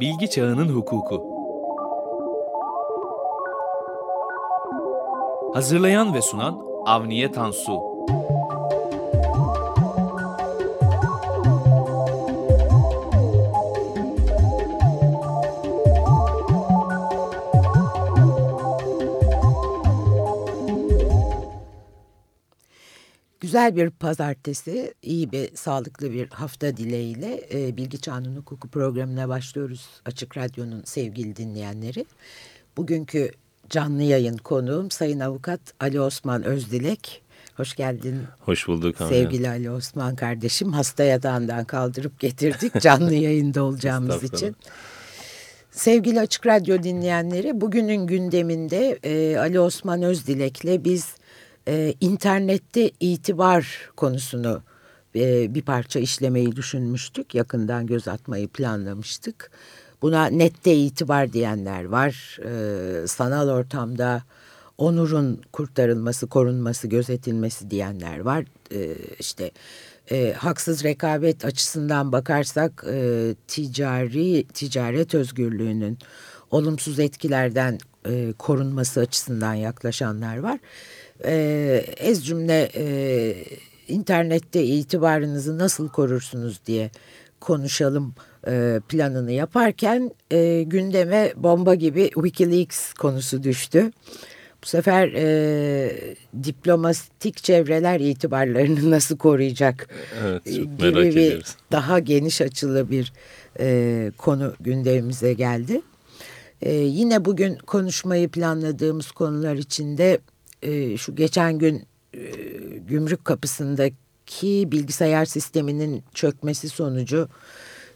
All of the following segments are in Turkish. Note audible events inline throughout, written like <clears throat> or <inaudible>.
Bilgi Çağının Hukuku. Hazırlayan ve sunan Avniye Tansu Güzel bir pazartesi, iyi bir sağlıklı bir hafta dileğiyle e, Bilgi Çağının Hukuku programına başlıyoruz Açık Radyo'nun sevgili dinleyenleri. Bugünkü canlı yayın konuğum Sayın Avukat Ali Osman Özdilek. Hoş geldin. Hoş bulduk. Sevgili Ali Osman kardeşim hasta yatağından kaldırıp getirdik <laughs> canlı yayında olacağımız için. Sevgili Açık Radyo dinleyenleri bugünün gündeminde e, Ali Osman Özdilek'le biz e, internette itibar konusunu e, bir parça işlemeyi düşünmüştük. Yakından göz atmayı planlamıştık. Buna nette itibar diyenler var. E, sanal ortamda onurun kurtarılması, korunması, gözetilmesi diyenler var. E, işte e, haksız rekabet açısından bakarsak e, ticari ticaret özgürlüğünün olumsuz etkilerden e, korunması açısından yaklaşanlar var e, ez cümle e, internette itibarınızı nasıl korursunuz diye konuşalım e, planını yaparken e, gündeme bomba gibi Wikileaks konusu düştü. Bu sefer e, diplomatik çevreler itibarlarını <laughs> nasıl koruyacak evet, çok gibi merak bir ediyoruz. daha geniş açılı bir e, konu gündemimize geldi. E, yine bugün konuşmayı planladığımız konular içinde e, şu geçen gün e, gümrük kapısındaki bilgisayar sisteminin çökmesi sonucu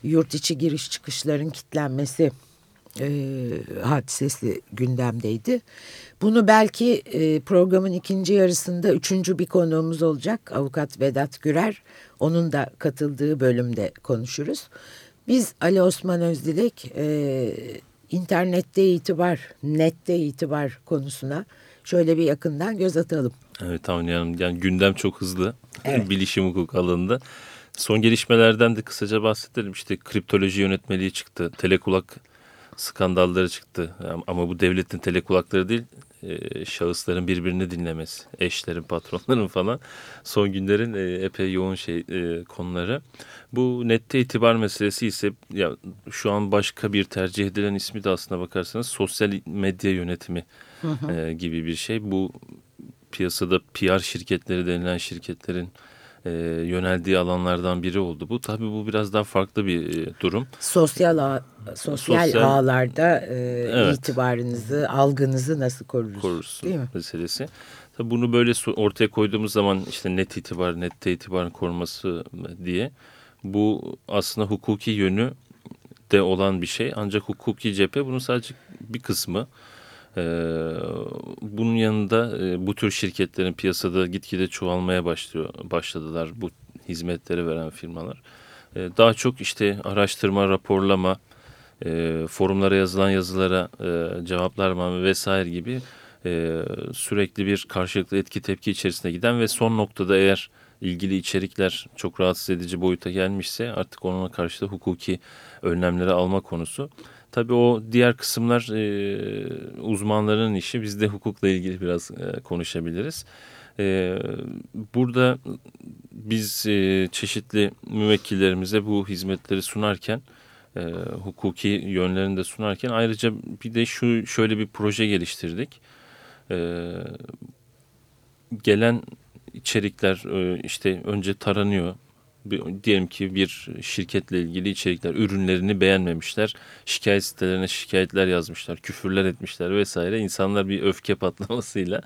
yurt içi giriş çıkışların kilitlenmesi e, hadisesi gündemdeydi. Bunu belki programın ikinci yarısında üçüncü bir konuğumuz olacak. Avukat Vedat Gürer. Onun da katıldığı bölümde konuşuruz. Biz Ali Osman Özdilek internette itibar, nette itibar konusuna şöyle bir yakından göz atalım. Evet Avni Hanım yani gündem çok hızlı Evet. <laughs> bilişim hukuk alanında. Son gelişmelerden de kısaca bahsedelim. İşte kriptoloji yönetmeliği çıktı. Telekulak skandalları çıktı. Ama bu devletin telekulakları değil e, şahısların birbirini dinlemesi. Eşlerin, patronların falan. Son günlerin e, epey yoğun şey e, konuları. Bu nette itibar meselesi ise ya şu an başka bir tercih edilen ismi de aslına bakarsanız sosyal medya yönetimi e, gibi bir şey. Bu piyasada PR şirketleri denilen şirketlerin e, yöneldiği alanlardan biri oldu. Bu tabii bu biraz daha farklı bir e, durum. Sosyal ağ, sosyal, Sosyal- ağlarda e, Evet. itibarınızı, algınızı nasıl koruruz? Korursun Değil mi? meselesi. Tabii bunu böyle ortaya koyduğumuz zaman işte net itibar, nette itibarın korunması diye bu aslında hukuki yönü de olan bir şey. Ancak hukuki cephe bunun sadece bir kısmı. Ee, bunun yanında e, bu tür şirketlerin piyasada gitgide çoğalmaya başlıyor, başladılar bu hizmetleri veren firmalar. Ee, daha çok işte araştırma, raporlama, e, forumlara yazılan yazılara e, cevaplar vesaire gibi sürekli bir karşılıklı etki tepki içerisine giden ve son noktada eğer ilgili içerikler çok rahatsız edici boyuta gelmişse artık onunla karşı da hukuki önlemleri alma konusu. Tabii o diğer kısımlar e, uzmanların işi. Biz de hukukla ilgili biraz e, konuşabiliriz. E, burada biz e, çeşitli müvekkillerimize bu hizmetleri sunarken e, hukuki yönlerini de sunarken ayrıca bir de şu şöyle bir proje geliştirdik. E, gelen içerikler e, işte önce taranıyor. Bir, diyelim ki bir şirketle ilgili içerikler, ürünlerini beğenmemişler. Şikayet sitelerine şikayetler yazmışlar, küfürler etmişler vesaire. İnsanlar bir öfke <laughs> patlamasıyla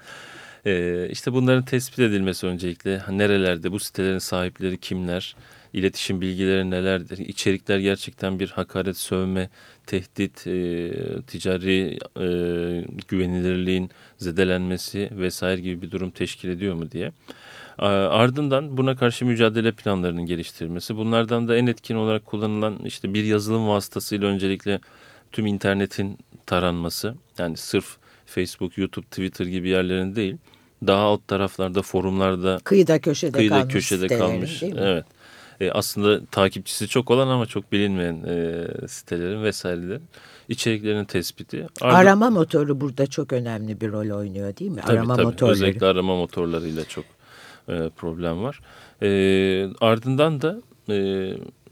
e, işte bunların tespit edilmesi öncelikle nerelerde bu sitelerin sahipleri kimler, iletişim bilgileri nelerdir, içerikler gerçekten bir hakaret, sövme, tehdit, e, ticari e, güvenilirliğin zedelenmesi vesaire gibi bir durum teşkil ediyor mu diye. A- Ardından buna karşı mücadele planlarının geliştirilmesi. Bunlardan da en etkin olarak kullanılan işte bir yazılım vasıtasıyla öncelikle tüm internetin taranması. Yani sırf Facebook, YouTube, Twitter gibi yerlerin değil. Daha alt taraflarda, forumlarda Kıyıda köşede kıyıda kalmış köşede sitelerin, kalmış. Evet. e, aslında takipçisi çok olan ama çok bilinmeyen e, sitelerin vesairelerin içeriklerinin tespiti. Ardından, arama motoru burada çok önemli bir rol oynuyor değil mi? Tabii, arama tabii. motorları. Özellikle arama motorlarıyla çok e, problem var. E, ardından da e,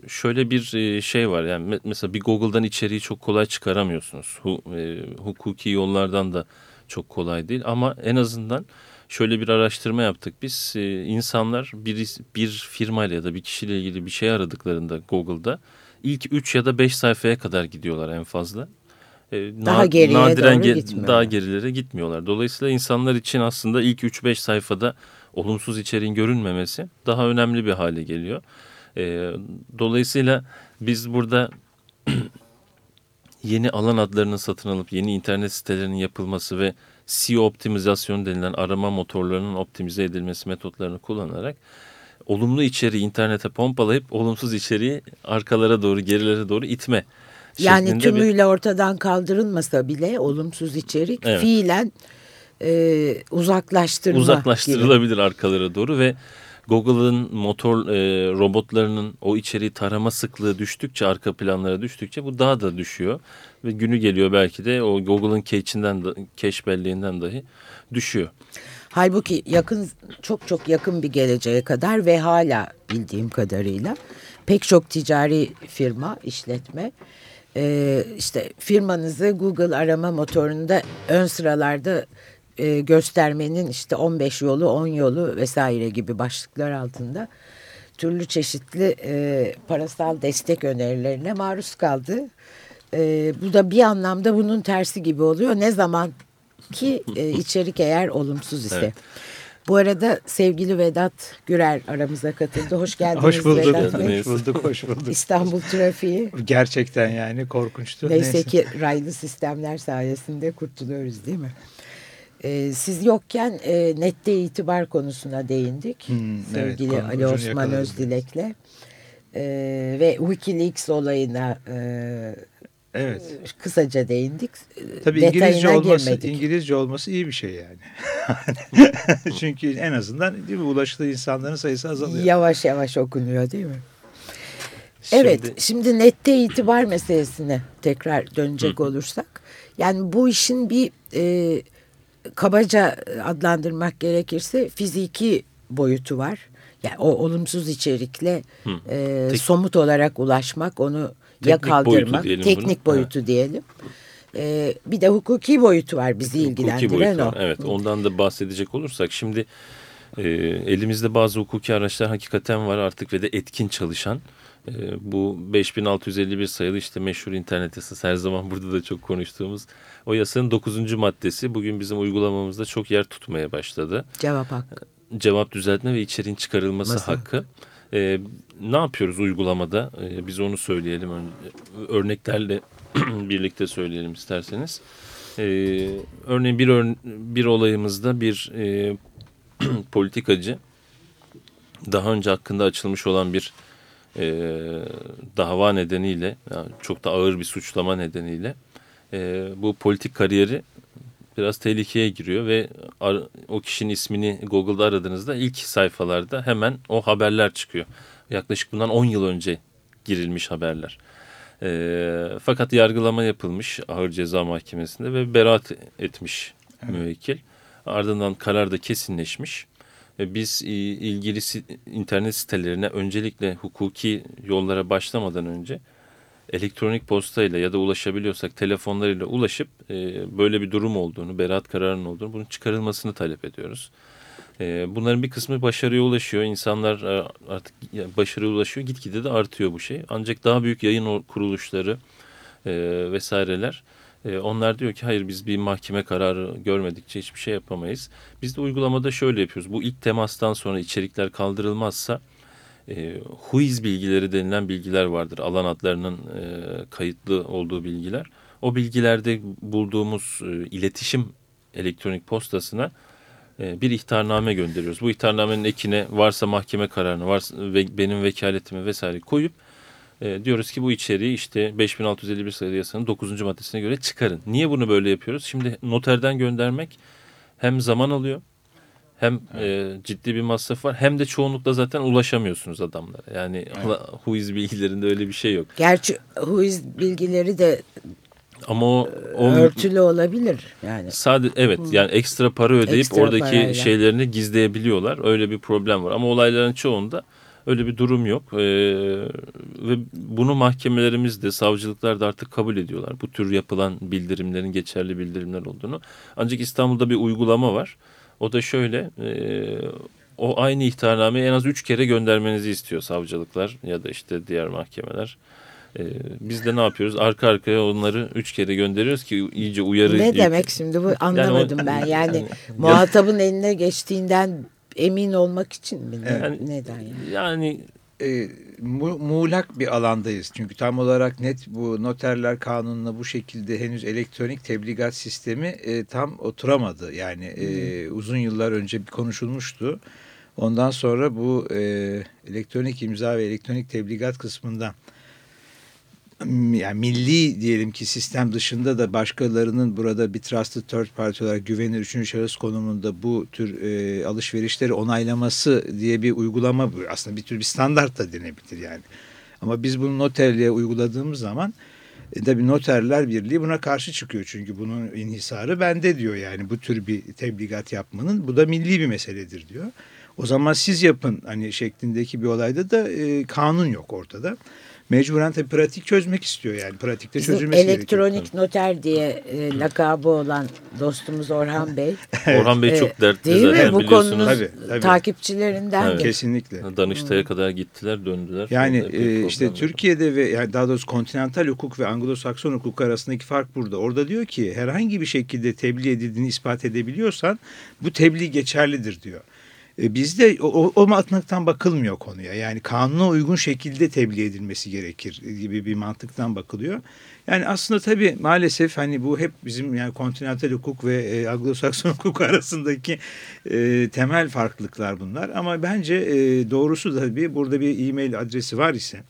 şöyle bir e, şey var. Yani mesela bir Google'dan içeriği çok kolay çıkaramıyorsunuz. Hu, e, hukuki yollardan da çok kolay değil ama en azından şöyle bir araştırma yaptık. Biz e, insanlar bir, bir firmayla ya da bir kişiyle ilgili bir şey aradıklarında Google'da ilk 3 ya da 5 sayfaya kadar gidiyorlar en fazla. E, daha geriye nadiren doğru ge Daha gerilere gitmiyorlar. Dolayısıyla insanlar için aslında ilk 3-5 sayfada olumsuz içeriğin görünmemesi daha önemli bir hale geliyor. E, dolayısıyla biz burada <clears throat> yeni alan adlarının satın alıp yeni internet sitelerinin yapılması ve SEO optimizasyonu denilen arama motorlarının optimize edilmesi metotlarını kullanarak olumlu içeriği internete pompalayıp olumsuz içeriği arkalara doğru gerilere doğru itme. Yani tümüyle bir... ortadan kaldırılmasa bile olumsuz içerik evet. fiilen e, uzaklaştırma. Uzaklaştırılabilir gibi. arkalara doğru ve Google'ın motor e, robotlarının o içeriği tarama sıklığı düştükçe arka planlara düştükçe bu daha da düşüyor. Ve günü geliyor belki de o Google'ın cache'inden cache belleğinden dahi düşüyor. Halbuki yakın çok çok yakın bir geleceğe kadar ve hala bildiğim kadarıyla pek çok ticari firma, işletme e, işte firmanızı Google arama motorunda ön sıralarda e, göstermenin işte 15 yolu, 10 yolu vesaire gibi başlıklar altında türlü çeşitli e, parasal destek önerilerine maruz kaldı. E, bu da bir anlamda bunun tersi gibi oluyor. Ne zaman ki e, <laughs> içerik eğer olumsuz ise. Evet. Bu arada sevgili Vedat Gürer aramıza katıldı. Hoş <laughs> geldiniz hoş bulduk, Vedat Bey. Hoş bulduk, hoş bulduk. <laughs> İstanbul trafiği. Gerçekten yani korkunçtu. Neyse, Neyse ki raylı sistemler sayesinde kurtuluyoruz değil mi? Ee, siz yokken e, nette itibar konusuna değindik. Hmm, sevgili evet, Ali Osman Özdilek'le. Ee, ve Wikileaks olayına e, Evet. Kısaca değindik. Tabii İngilizce olması, girmedik. İngilizce olması iyi bir şey yani. <laughs> Çünkü en azından değil mi, ulaştığı insanların sayısı azalıyor. Yavaş yavaş okunuyor değil mi? Şimdi... Evet, şimdi nette itibar meselesine tekrar dönecek olursak. Yani bu işin bir e, kabaca adlandırmak gerekirse fiziki boyutu var. Yani o olumsuz içerikle e, somut olarak ulaşmak, onu ya kaldırmak, boyutu teknik bunu. boyutu evet. diyelim. Ee, bir de hukuki boyutu var bizi hukuki ilgilendiren o. Var, evet ondan da bahsedecek olursak şimdi e, elimizde bazı hukuki araçlar hakikaten var artık ve de etkin çalışan. E, bu 5651 sayılı işte meşhur internet yasası her zaman burada da çok konuştuğumuz o yasanın 9. maddesi bugün bizim uygulamamızda çok yer tutmaya başladı. Cevap hakkı. Cevap düzeltme ve içeriğin çıkarılması Masa. hakkı. E, ne yapıyoruz uygulamada? E, biz onu söyleyelim. Örneklerle <clears throat> birlikte söyleyelim isterseniz. E, örneğin bir, ör bir olayımızda bir e, <clears throat> politikacı daha önce hakkında açılmış olan bir e, dava nedeniyle yani çok da ağır bir suçlama nedeniyle e, bu politik kariyeri biraz tehlikeye giriyor ve o kişinin ismini Google'da aradığınızda ilk sayfalarda hemen o haberler çıkıyor. Yaklaşık bundan 10 yıl önce girilmiş haberler. E, fakat yargılama yapılmış ağır ceza mahkemesinde ve beraat etmiş evet. müvekkil. Ardından karar da kesinleşmiş. E, biz ilgili internet sitelerine öncelikle hukuki yollara başlamadan önce elektronik postayla ya da ulaşabiliyorsak telefonlarıyla ulaşıp e, böyle bir durum olduğunu, beraat kararının olduğunu, bunun çıkarılmasını talep ediyoruz. E, bunların bir kısmı başarıya ulaşıyor. İnsanlar artık başarıya ulaşıyor. Gitgide de artıyor bu şey. Ancak daha büyük yayın kuruluşları vesaireler e, onlar diyor ki hayır biz bir mahkeme kararı görmedikçe hiçbir şey yapamayız. Biz de uygulamada şöyle yapıyoruz. Bu ilk temastan sonra içerikler kaldırılmazsa e, huiz bilgileri denilen bilgiler vardır. Alan adlarının e, kayıtlı olduğu bilgiler. O bilgilerde bulduğumuz e, iletişim elektronik postasına e, bir ihtarname gönderiyoruz. Bu ihtarnamenin ekine varsa mahkeme kararını, varsa ve benim vekaletimi vesaire koyup e, diyoruz ki bu içeriği işte 5651 sayılı yasanın 9. maddesine göre çıkarın. Niye bunu böyle yapıyoruz? Şimdi noterden göndermek hem zaman alıyor Hem evet. e, ciddi bir masraf var hem de çoğunlukla zaten ulaşamıyorsunuz adamlara. Yani evet. Huiz bilgilerinde öyle bir şey yok. Gerçi Huiz bilgileri de ama o, o örtülü olabilir yani. Sadece evet yani ekstra para ödeyip ekstra oradaki parayla. şeylerini gizleyebiliyorlar. Öyle bir problem var ama olayların çoğunda öyle bir durum yok. Ee, ve bunu mahkemelerimiz de savcılıklar da artık kabul ediyorlar. Bu tür yapılan bildirimlerin geçerli bildirimler olduğunu. Ancak İstanbul'da bir uygulama var. O da şöyle e, o aynı ihtarnameyi en az üç kere göndermenizi istiyor savcılıklar ya da işte diğer mahkemeler. Ee, biz de ne yapıyoruz? Arka arkaya onları üç kere gönderiyoruz ki iyice uyarı... Ne demek şimdi bu anlamadım yani o, ben. <laughs> Yani muhatabın eline geçtiğinden emin olmak için mi? Yani, Neden yani? Yani e, mu, muğlak bir alandayız. Çünkü tam olarak net bu noterler kanununa bu şekilde henüz elektronik tebligat sistemi e, tam oturamadı. Yani e, hmm. uzun yıllar önce bir konuşulmuştu. Ondan sonra bu e, elektronik imza ve elektronik tebligat kısmından yani milli diyelim ki sistem dışında da başkalarının burada bir trusted third party olarak güvenilir üçüncü şahıs konumunda bu tür e, alışverişleri onaylaması diye bir uygulama bu. Aslında bir tür bir standart da denebilir yani. Ama biz bunu noterliğe uyguladığımız zaman e, tabii noterler birliği buna karşı çıkıyor. Çünkü bunun inhisarı bende diyor yani bu tür bir tebligat yapmanın. Bu da milli bir meseledir diyor. O zaman siz yapın hani şeklindeki bir olayda da e, kanun yok ortada mecburen tabii pratik çözmek istiyor yani. Pratikte çözülmesi Elektronik gerekiyor. noter diye e, lakabı olan dostumuz Orhan <laughs> Bey. Orhan Bey çok dertli değil zaten mi? Bu konunun tabii, tabii. takipçilerinden evet. Kesinlikle. Danıştay'a hmm. kadar gittiler döndüler. Yani e, işte Türkiye'de ve yani daha doğrusu kontinental hukuk ve Anglo-Sakson hukuk arasındaki fark burada. Orada diyor ki herhangi bir şekilde tebliğ edildiğini ispat edebiliyorsan bu tebliğ geçerlidir diyor. E, bizde o, o mantıktan bakılmıyor konuya. Yani kanuna uygun şekilde tebliğ edilmesi gerekir gibi bir mantıktan bakılıyor. Yani aslında tabii maalesef hani bu hep bizim yani kontinental hukuk ve e, Anglo-Sakson <laughs> hukuk arasındaki e, temel farklılıklar bunlar. Ama bence e, doğrusu da tabii burada bir e-mail adresi var ise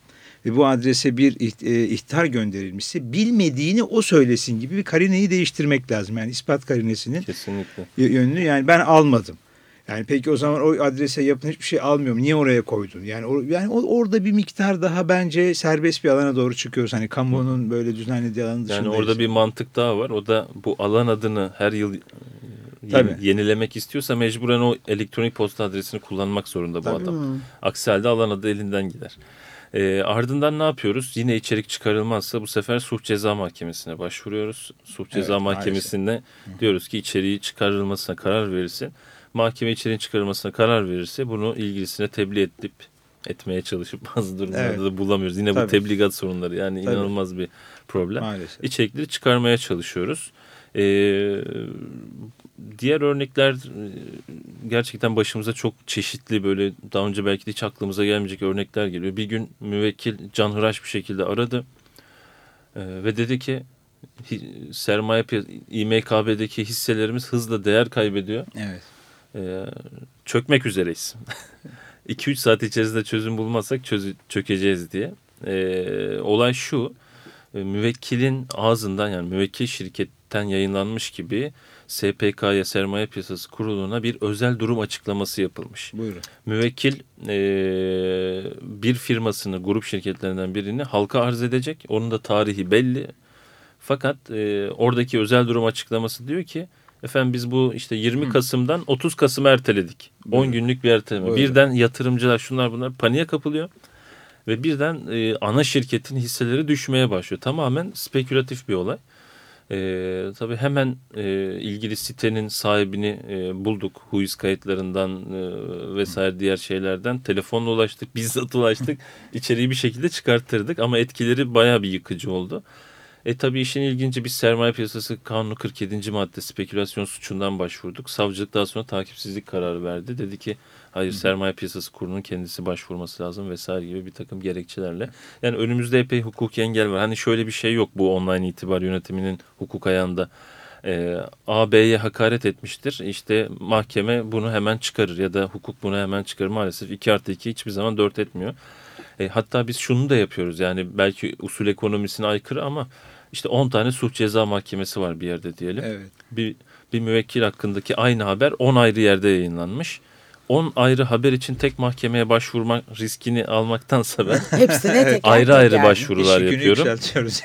ve bu adrese bir e, ihtar gönderilmişse bilmediğini o söylesin gibi bir karineyi değiştirmek lazım. Yani ispat karinesinin Kesinlikle. yönünü yani ben almadım. Yani peki o zaman o adrese yapın hiçbir şey almıyorum. Niye oraya koydun? Yani or, yani orada bir miktar daha bence serbest bir alana doğru çıkıyoruz. Hani kamunun böyle düzenlediği alanın dışında. Yani orada bir mantık daha var. O da bu alan adını her yıl Tabii. yenilemek istiyorsa mecburen o elektronik posta adresini kullanmak zorunda bu Tabii. adam. Hmm. Aksi halde alan adı elinden gider. E, ardından ne yapıyoruz? Yine içerik çıkarılmazsa bu sefer suç ceza mahkemesine başvuruyoruz. Suç ceza evet, mahkemesinde maalesef. diyoruz ki içeriği çıkarılmasına karar verilsin mahkeme içeriğin çıkarılmasına karar verirse bunu ilgilisine tebliğ edip etmeye çalışıp <laughs> bazı durumlarda evet. da bulamıyoruz. Yine Tabii. bu tebligat sorunları yani Tabii. inanılmaz bir problem. Maalesef. İçerikleri çıkarmaya çalışıyoruz. Ee, diğer örnekler gerçekten başımıza çok çeşitli böyle daha önce belki de hiç aklımıza gelmeyecek örnekler geliyor. Bir gün müvekkil canhıraş bir şekilde aradı ee, ve dedi ki sermaye İMKB'deki hisselerimiz hızla değer kaybediyor. Evet e, çökmek üzereyiz. <laughs> 2-3 saat içerisinde çözüm bulmazsak çöz çökeceğiz diye. E, olay şu, e, müvekkilin ağzından yani müvekkil şirketten yayınlanmış gibi SPK'ya Sermaye Piyasası Kurulu'na bir özel durum açıklaması yapılmış. Buyurun. Müvekkil e, bir firmasını grup şirketlerinden birini halka arz edecek. Onun da tarihi belli. Fakat e, oradaki özel durum açıklaması diyor ki Efendim biz bu işte 20 Kasım'dan 30 Kasım'a erteledik. Buyurun. 10 günlük bir erteleme. Buyurun. Birden yatırımcılar şunlar bunlar paniğe kapılıyor. Ve birden e, ana şirketin hisseleri düşmeye başlıyor. Tamamen spekülatif bir olay. E, tabii hemen e, ilgili sitenin sahibini e, bulduk. Huiz kayıtlarından e, vesaire diğer şeylerden. Telefonla ulaştık, bizzat ulaştık. <laughs> İçeriği bir şekilde çıkarttırdık ama etkileri baya bir yıkıcı oldu. E tabii işin ilginci bir sermaye piyasası kanunu 47. madde spekülasyon suçundan başvurduk. Savcılık daha sonra takipsizlik kararı verdi. Dedi ki hayır sermaye piyasası kurulunun kendisi başvurması lazım vesaire gibi bir takım gerekçelerle. Yani önümüzde epey hukuki engel var. Hani şöyle bir şey yok bu online itibar yönetiminin hukuk ayağında. E, AB'ye hakaret etmiştir. İşte mahkeme bunu hemen çıkarır ya da hukuk bunu hemen çıkarır. Maalesef 2 artı 2 hiçbir zaman 4 etmiyor. E, hatta biz şunu da yapıyoruz yani belki usul ekonomisine aykırı ama işte 10 tane suç ceza mahkemesi var bir yerde diyelim. Evet. Bir bir müvekkil hakkındaki aynı haber 10 ayrı yerde yayınlanmış. 10 ayrı haber için tek mahkemeye başvurma riskini almaktansa ben <laughs> Hepsine teker ayrı ayrı teker. başvurular İşi yapıyorum.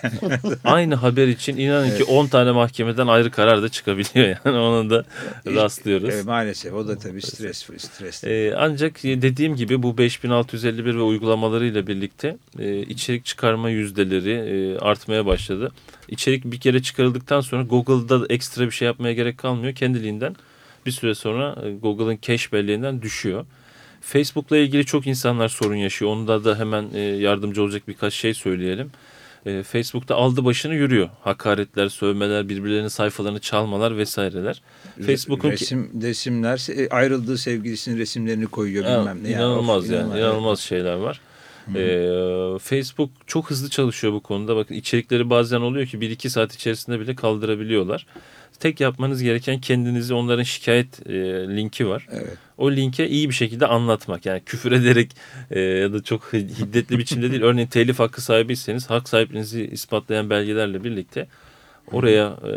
yani. <laughs> Aynı haber için inanın ki 10 tane mahkemeden ayrı karar da çıkabiliyor yani <laughs> ona da rastlıyoruz. Evet, maalesef o da tabii stres. stres. Ee, ancak dediğim gibi bu 5651 ve uygulamalarıyla birlikte e, içerik çıkarma yüzdeleri e, artmaya başladı. İçerik bir kere çıkarıldıktan sonra Google'da ekstra bir şey yapmaya gerek kalmıyor. Kendiliğinden bir süre sonra e, Google'ın cache belleğinden düşüyor. Facebook'la ilgili çok insanlar sorun yaşıyor. Onda da hemen e, yardımcı olacak birkaç şey söyleyelim. E, Facebook'ta aldı başını yürüyor. Hakaretler, sövmeler, birbirlerinin sayfalarını çalmalar vesaireler. Facebook'un Resim, resimler ayrıldığı sevgilisinin resimlerini koyuyor Ya, bilmem ne. İnanılmaz Yani, yani. İnanılmaz şeyler var. Ee, Facebook çok hızlı çalışıyor bu konuda. Bakın içerikleri bazen oluyor ki 1-2 saat içerisinde bile kaldırabiliyorlar. Tek yapmanız gereken kendinizi onların şikayet e, linki var. Evet. O linke iyi bir şekilde anlatmak. Yani küfür ederek e, ya da çok hiddetli biçimde değil. Örneğin telif hakkı sahibiyseniz hak sahipliğinizi ispatlayan belgelerle birlikte oraya e,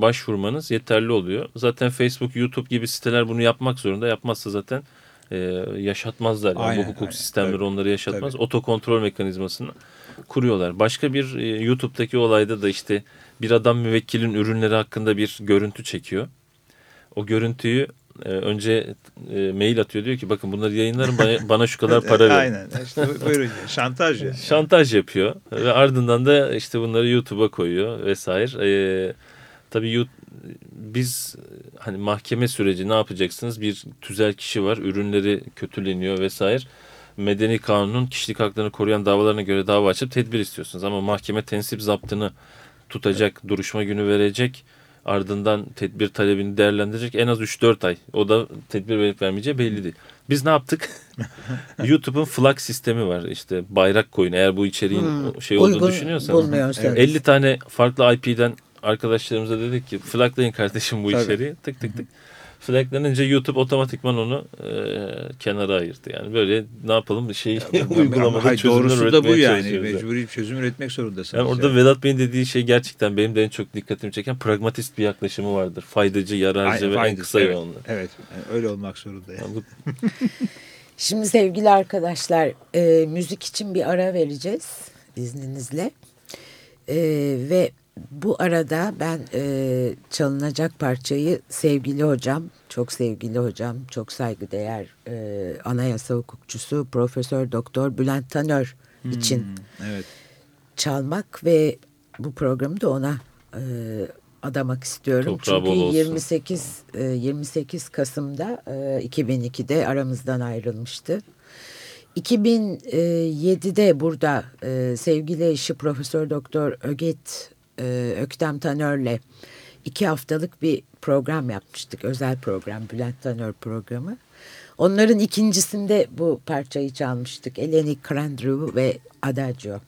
başvurmanız yeterli oluyor. Zaten Facebook, YouTube gibi siteler bunu yapmak zorunda. Yapmazsa zaten e, yaşatmazlar. Yani Aynen, bu hukuk aynen. sistemleri Tabii, onları yaşatmaz. tabii. Otokontrol mekanizmasını kuruyorlar. Başka bir e, YouTube'daki olayda da işte bir adam müvekkilin ürünleri hakkında bir görüntü çekiyor. O görüntüyü e, önce e, mail atıyor diyor ki bakın bunları yayınlarım bana, <laughs> bana şu kadar para verin. Aynen. İşte bu- buyurun. Şantaj ya. Şantaj yapıyor ve ardından da işte bunları YouTube'a koyuyor vesaire. Ee, tabii biz hani mahkeme süreci ne yapacaksınız? Bir tüzel kişi var, ürünleri kötüleniyor vesaire. Medeni kanunun kişilik haklarını koruyan davalarına göre dava açıp tedbir istiyorsunuz. Ama mahkeme tensip zaptını tutacak, duruşma günü verecek. Ardından tedbir talebini değerlendirecek en az 3-4 ay. O da tedbir verip vermeyeceği belli değil. Biz ne yaptık? <laughs> YouTube'un flag sistemi var. İşte bayrak koyun. Eğer bu içeriğin Hmm, şey olduğunu düşünüyorsanız. bulmuyorsanız. 50 tane farklı IP'den arkadaşlarımıza dedik ki flaglayın kardeşim bu Tabii. içeriği. Tık tık tık. Flaglanınca YouTube otomatikman onu e, kenara ayırdı. Yani böyle ne yapalım şey Ama uygulamada hayır, çözümler doğrusu da bu yani. Mecburi çözüm üretmek zorundasınız. Yani orada yani. Vedat Bey'in dediği şey gerçekten benim de en çok dikkatimi çeken pragmatist bir yaklaşımı vardır. Faydacı, yararcı Aynen, ve en faydası, kısa evet. yollu. Evet. yani öyle olmak zorunda. Yani. <laughs> Şimdi sevgili arkadaşlar e, müzik için bir ara vereceğiz izninizle. E, ve bu arada ben e, çalınacak parçayı sevgili hocam, çok sevgili hocam, çok saygıdeğer e, anayasa hukukçusu Profesör Doktor Bülent Tanör için Hmm, evet. çalmak ve bu programı da ona e, adamak istiyorum. Toprağı Çünkü bol olsun. 28 e, 28 Kasım'da e, 2002'de aramızdan ayrılmıştı. 2007'de burada e, sevgili eşi Profesör Doktor Öget e, Öktem Tanör'le iki haftalık bir program yapmıştık. Özel program, Bülent Tanör programı. Onların ikincisinde bu parçayı çalmıştık. Eleni Krandru ve Adagio.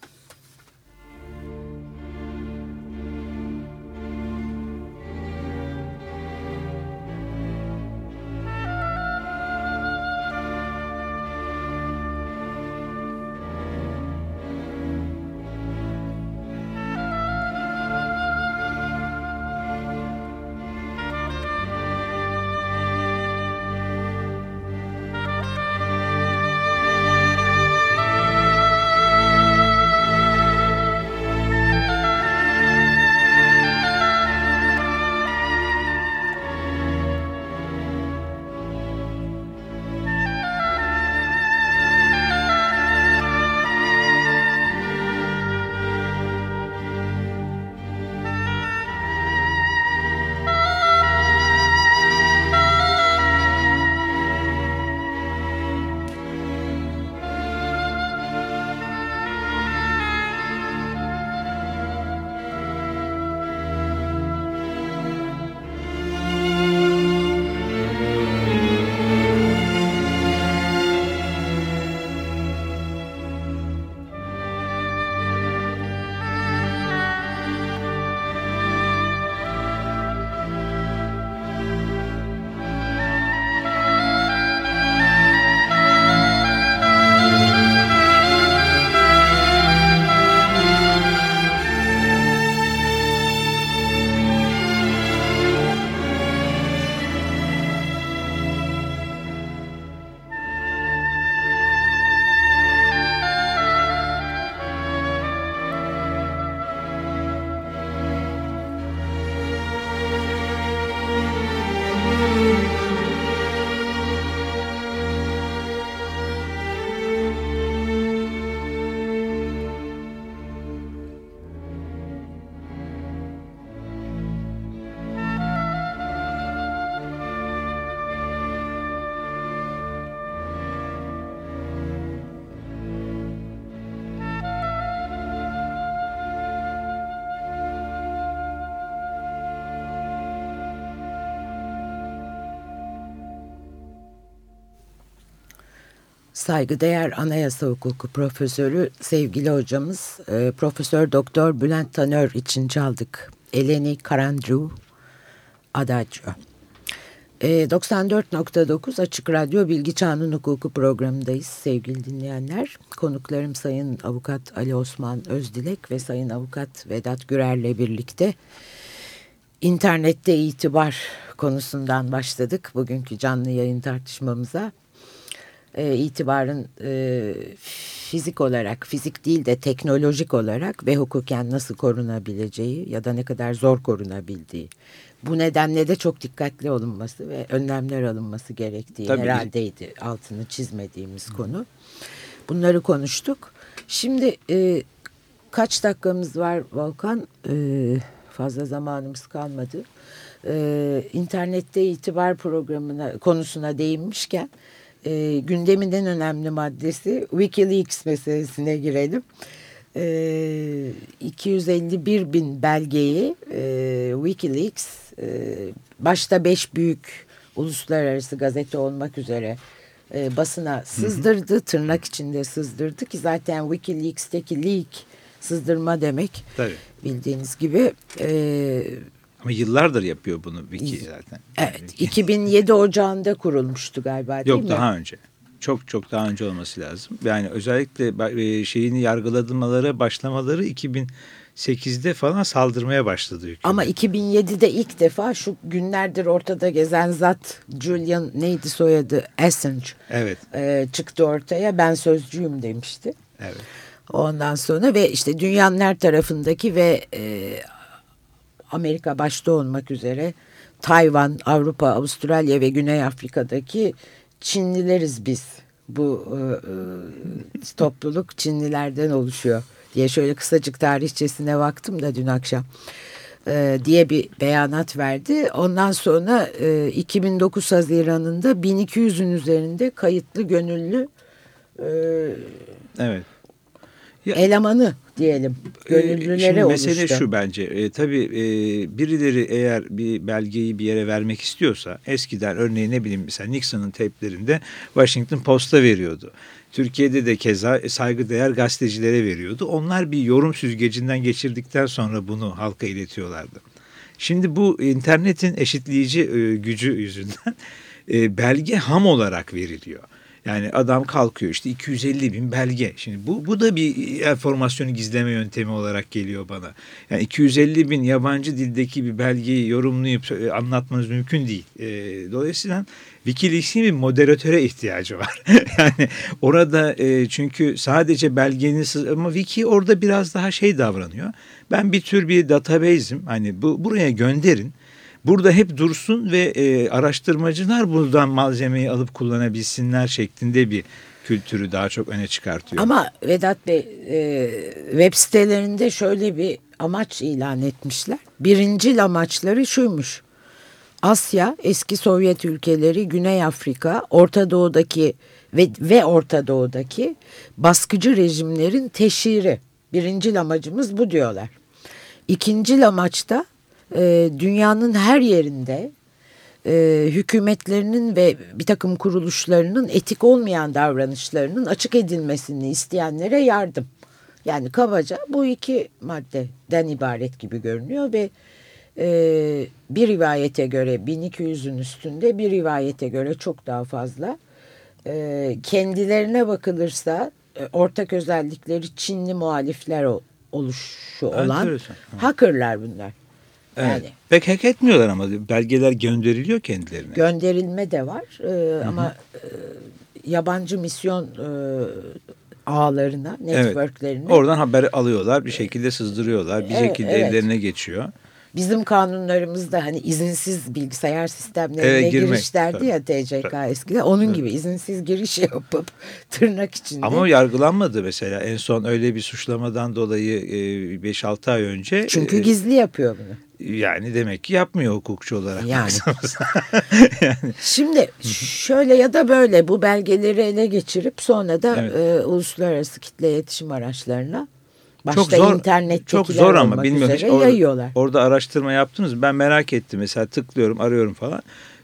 Saygıdeğer anayasa hukuku profesörü sevgili hocamız e, Profesör Doktor Bülent Tanör için çaldık. Eleni Karandru Adagio. E, 94.9 Açık Radyo Bilgi Çağının Hukuku programındayız sevgili dinleyenler. Konuklarım Sayın Avukat Ali Osman Özdilek ve Sayın Avukat Vedat Gürer'le birlikte internette itibar konusundan başladık bugünkü canlı yayın tartışmamıza e, itibarın e, fizik olarak, fizik değil de teknolojik olarak ve hukuken nasıl korunabileceği ya da ne kadar zor korunabildiği. Bu nedenle de çok dikkatli olunması ve önlemler alınması gerektiği Tabii. herhaldeydi altını çizmediğimiz Hı. konu. Bunları konuştuk. Şimdi e, kaç dakikamız var Volkan? E, fazla zamanımız kalmadı. E, internette itibar programına konusuna değinmişken e, gündemin en önemli maddesi Wikileaks meselesine girelim. E, 251 bin belgeyi e, Wikileaks e, başta beş büyük uluslararası gazete olmak üzere e, basına sızdırdı. Hı hı. Tırnak içinde sızdırdı ki zaten Wikileaks'teki leak sızdırma demek. Tabii. Bildiğiniz gibi e, ama yıllardır yapıyor bunu Wiki zaten. Evet. 2007 Ocağı'nda kurulmuştu galiba değil Yok, mi? Yok daha önce. Çok çok daha önce olması lazım. Yani özellikle e, şeyini yargıladırmalara başlamaları 2008'de falan saldırmaya başladı. Hükümet. Ama 2007'de ilk defa şu günlerdir ortada gezen zat Julian neydi soyadı Assange evet. e, çıktı ortaya ben sözcüyüm demişti. Evet. Ondan sonra ve işte dünyanın her tarafındaki ve e, Amerika başta olmak üzere Tayvan, Avrupa, Avustralya ve Güney Afrika'daki Çinlileriz biz. Bu e, e, topluluk Çinlilerden oluşuyor diye şöyle kısacık tarihçesine baktım da dün akşam e, diye bir beyanat verdi. Ondan sonra e, 2009 Haziran'ında 1200'ün üzerinde kayıtlı gönüllü e, evet. Ya, elemanı diyelim. Ee, Gönüllülere Şimdi mesele oluştu. şu bence. E, tabii e, birileri eğer bir belgeyi bir yere vermek istiyorsa eskiden örneğin ne bileyim mesela Nixon'ın teplerinde Washington Post'a veriyordu. Türkiye'de de keza saygıdeğer gazetecilere veriyordu. Onlar bir yorum süzgecinden geçirdikten sonra bunu halka iletiyorlardı. Şimdi bu internetin eşitleyici e, gücü yüzünden <laughs> e, belge ham olarak veriliyor. Yani adam kalkıyor işte 250 bin belge. Şimdi bu, bu da bir enformasyonu gizleme yöntemi olarak geliyor bana. Yani 250 bin yabancı dildeki bir belgeyi yorumlayıp e, anlatmanız mümkün değil. E, dolayısıyla Wikileaks'in bir moderatöre ihtiyacı var. <laughs> yani orada e, çünkü sadece belgenin ama Wiki orada biraz daha şey davranıyor. Ben bir tür bir database'im. Hani bu buraya gönderin burada hep dursun ve e, araştırmacılar buradan malzemeyi alıp kullanabilsinler şeklinde bir kültürü daha çok öne çıkartıyor. Ama Vedat Bey e, web sitelerinde şöyle bir amaç ilan etmişler. Birincil amaçları şuymuş. Asya, eski Sovyet ülkeleri, Güney Afrika, Orta Doğu'daki ve, ve Orta Doğu'daki baskıcı rejimlerin teşhiri. Birincil amacımız bu diyorlar. İkincil amaçta e, dünyanın her yerinde e, hükümetlerinin ve bir takım kuruluşlarının etik olmayan davranışlarının açık edilmesini isteyenlere yardım. Yani kabaca bu iki maddeden ibaret gibi görünüyor ve e, bir rivayete göre 1200'ün üstünde bir rivayete göre çok daha fazla. E, kendilerine bakılırsa e, ortak özellikleri Çinli muhalifler oluşu olan Enteresan. hackerlar bunlar. Evet. Yani. Pek hack etmiyorlar ama belgeler gönderiliyor kendilerine. Gönderilme de var ee, ama e, yabancı misyon e, ağlarına, networklerine. Evet. Oradan haber alıyorlar bir şekilde sızdırıyorlar bir evet, şekilde evet. ellerine geçiyor. Bizim kanunlarımızda hani izinsiz bilgisayar sistemlerine girmek, giriş derdi tabii. ya TCK tabii. eskiden. Onun evet. gibi izinsiz giriş <laughs> yapıp tırnak içinde. Ama yargılanmadı mesela. En son öyle bir suçlamadan dolayı 5-6 ay önce. Çünkü e, gizli yapıyor bunu. Yani demek ki yapmıyor hukukçu olarak. Yani. <laughs> yani. Şimdi şöyle ya da böyle bu belgeleri ele geçirip sonra da evet. e, uluslararası kitle iletişim araçlarına başta çok zor, çok zor ama bilmiyorum. Hiç orada, yayıyorlar. Orada araştırma yaptınız Ben merak ettim. Mesela tıklıyorum, arıyorum falan.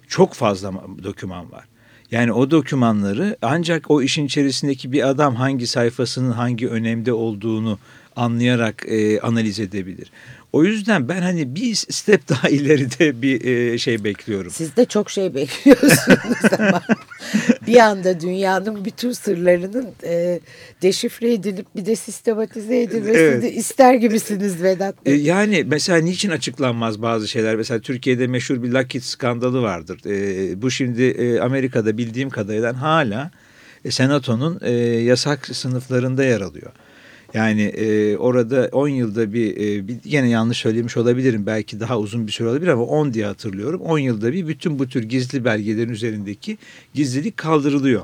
Çok fazla doküman var. Yani o dokümanları ancak o işin içerisindeki bir adam hangi sayfasının hangi önemde olduğunu anlayarak e, analiz edebilir. O yüzden ben hani bir step <laughs> daha ileride bir e, şey bekliyorum. Siz de çok şey bekliyorsunuz <laughs> ama <laughs> bir anda dünyanın bütün sırlarının e, deşifre edilip bir de sistematize edilmesini evet. ister gibisiniz Vedat Bey. E, yani mesela niçin açıklanmaz bazı şeyler? Mesela Türkiye'de meşhur bir Lockheed skandalı vardır. E, bu şimdi e, Amerika'da bildiğim kadarıyla hala e, senatonun e, yasak sınıflarında yer alıyor. Yani e, orada 10 yılda bir, e, bir yine yanlış söylemiş olabilirim belki daha uzun bir süre olabilir ama 10 diye hatırlıyorum. 10 yılda bir bütün bu tür gizli belgelerin üzerindeki gizlilik kaldırılıyor.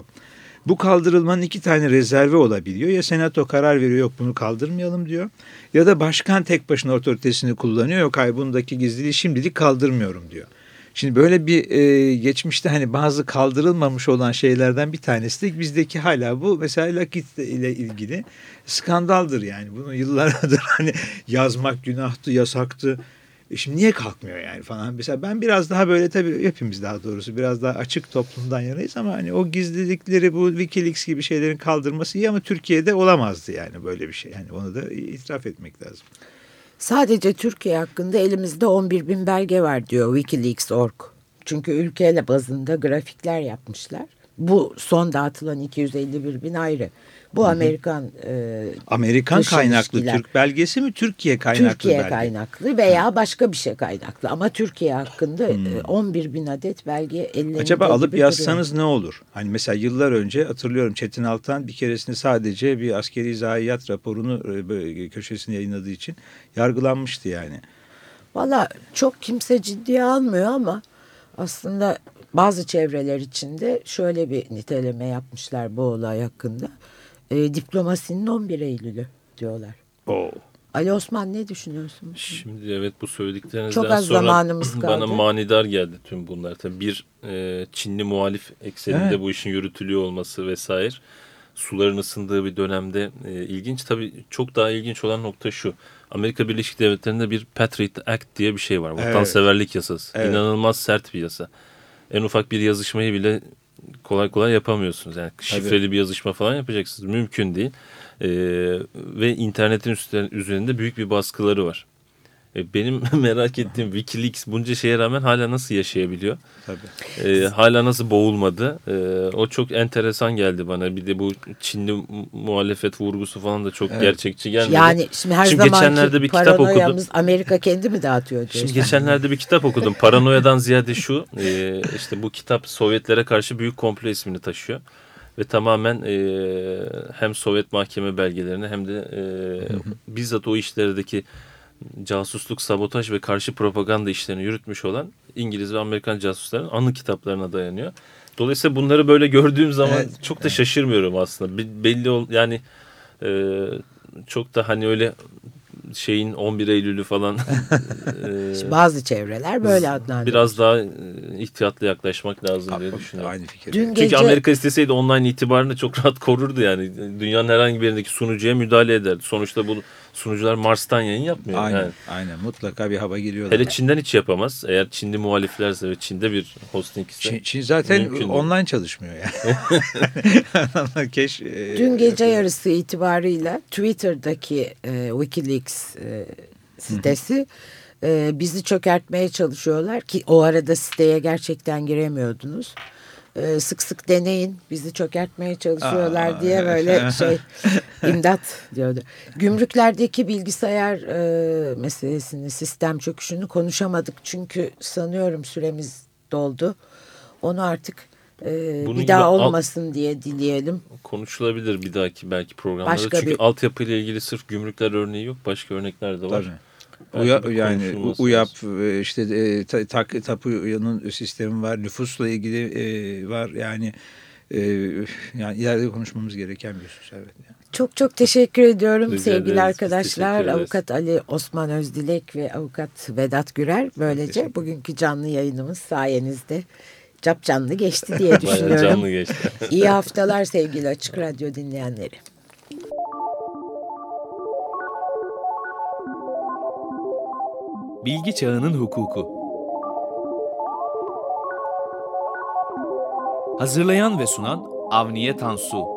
Bu kaldırılmanın iki tane rezervi olabiliyor. Ya senato karar veriyor yok bunu kaldırmayalım diyor. Ya da başkan tek başına otoritesini kullanıyor. Yok hayır bundaki gizliliği şimdilik kaldırmıyorum diyor. Şimdi böyle bir e, geçmişte hani bazı kaldırılmamış olan şeylerden bir tanesi de bizdeki hala bu mesela Lakit ile ilgili skandaldır yani. Bunu yıllardır <laughs> hani yazmak günahtı, yasaktı. E şimdi niye kalkmıyor yani falan. Mesela ben biraz daha böyle tabii hepimiz daha doğrusu biraz daha açık toplumdan yanayız ama hani o gizlilikleri bu Wikileaks gibi şeylerin kaldırması iyi ama Türkiye'de olamazdı yani böyle bir şey. Yani onu da itiraf etmek lazım. Sadece Türkiye hakkında elimizde 11 bin belge var diyor Wikileaks.org. Çünkü ülkeyle bazında grafikler yapmışlar. Bu son dağıtılan 251 bin ayrı. Bu Amerikan e, Amerikan kaynaklı ilişkiler. Türk belgesi mi Türkiye kaynaklı Türkiye belge? kaynaklı veya ha. başka bir şey kaynaklı ama Türkiye hakkında hmm. 11 bin adet belge ellerinde Acaba alıp yazsanız duruyor. ne olur? Hani mesela yıllar önce hatırlıyorum Çetin Altan bir keresinde sadece bir askeri zayiat raporunu e, köşesine yayınladığı için yargılanmıştı yani. Valla çok kimse ciddiye almıyor ama aslında bazı çevreler içinde şöyle bir niteleme yapmışlar bu olay hakkında e, diplomasinin 11 Eylül'ü diyorlar. Oo. Ali Osman ne düşünüyorsun? Şimdi evet bu söylediklerinizden Çok az sonra zamanımız <clears throat> kaldı. bana manidar geldi tüm bunlar. Tabii bir e, Çinli muhalif ekseninde evet. bu işin yürütülüyor olması vesaire. Suların ısındığı bir dönemde e, ilginç. Tabii çok daha ilginç olan nokta şu. Amerika Birleşik Devletleri'nde bir Patriot Act diye bir şey var. Vatanseverlik evet. yasası. Evet. İnanılmaz sert bir yasa. En ufak bir yazışmayı bile kolay kolay yapamıyorsunuz. Yani şifreli Tabii. bir yazışma falan yapacaksınız. Mümkün değil. E, ve internetin üzerinde büyük bir baskıları var. E, benim <laughs> merak ettiğim Wikileaks bunca şeye rağmen hala nasıl yaşayabiliyor? Tabii. E, hala nasıl boğulmadı? E, o çok enteresan geldi bana. Bir de bu Çinli muhalefet vurgusu falan da çok evet. gerçekçi gelmedi. Yani şimdi her şimdi geçenlerde bir kitap okudum. Amerika kendi mi dağıtıyor diyorsun? Şimdi geçenlerde bir kitap okudum. Paranoyadan ziyade şu. E, işte bu kitap Sovyetlere karşı büyük komplo ismini taşıyor ve tamamen e, hem Sovyet mahkeme belgelerini hem de e, bizzat o işlerdeki casusluk, sabotaj ve karşı propaganda işlerini yürütmüş olan İngiliz ve Amerikan casusların anı kitaplarına dayanıyor. Dolayısıyla bunları böyle gördüğüm zaman evet, çok da evet. şaşırmıyorum aslında. Belli ol yani e, çok da hani öyle şeyin 11 Eylül'ü falan. <laughs> e, Bazı çevreler böyle adlandırıyor. Biraz daha e, ihtiyatlı yaklaşmak lazım diye düşünüyorum. Aynı fikir. Dün Çünkü gece... Amerika isteseydi online itibarını çok rahat korurdu yani. Dünyanın herhangi bir yerindeki sunucuya müdahale ederdi. Sonuçta bu sunucular Mars'tan yayın yapmıyor. Aynen, yani. aynen. Mutlaka bir hava geliyorlar. Hele Çin'den hiç yapamaz. Eğer Çinli muhaliflerse ve Çin'de bir hosting ise. Çin, Çin zaten online değil. çalışmıyor yani. <laughs> Keş, e, Dün gece yarısı itibarıyla Twitter'daki e, Wikileaks e, sitesi e, bizi çökertmeye çalışıyorlar ki o arada siteye gerçekten giremiyordunuz e, sık sık deneyin bizi çökertmeye çalışıyorlar Aa, diye böyle <laughs> şey imdat diyordu. Gümrüklerdeki bilgisayar e, meselesini sistem çöküşünü konuşamadık çünkü sanıyorum süremiz doldu. Onu artık e, bir daha olmasın diye dileyelim. Konuşulabilir bir dahaki belki programlarda. Başka Çünkü bir... altyapıyla ilgili sırf gümrükler örneği yok. Başka örnekler de var. Tabii. Uya, yani UYAP işte e, tak, tapu'nun sistemi var nüfusla ilgili e, var yani e, yani ileride konuşmamız gereken bir husus evet. Yani. Çok çok teşekkür ediyorum Rica sevgili ederiz, arkadaşlar. Avukat Ali Osman Özdilek ve avukat Vedat Gürer. Böylece bugünkü canlı yayınımız sayenizde cap canlı geçti diye <laughs> düşünüyorum. canlı geçti. İyi haftalar sevgili Açık Radyo dinleyenleri. Bilgi Çağının Hukuku Hazırlayan ve sunan Avniye Tansu.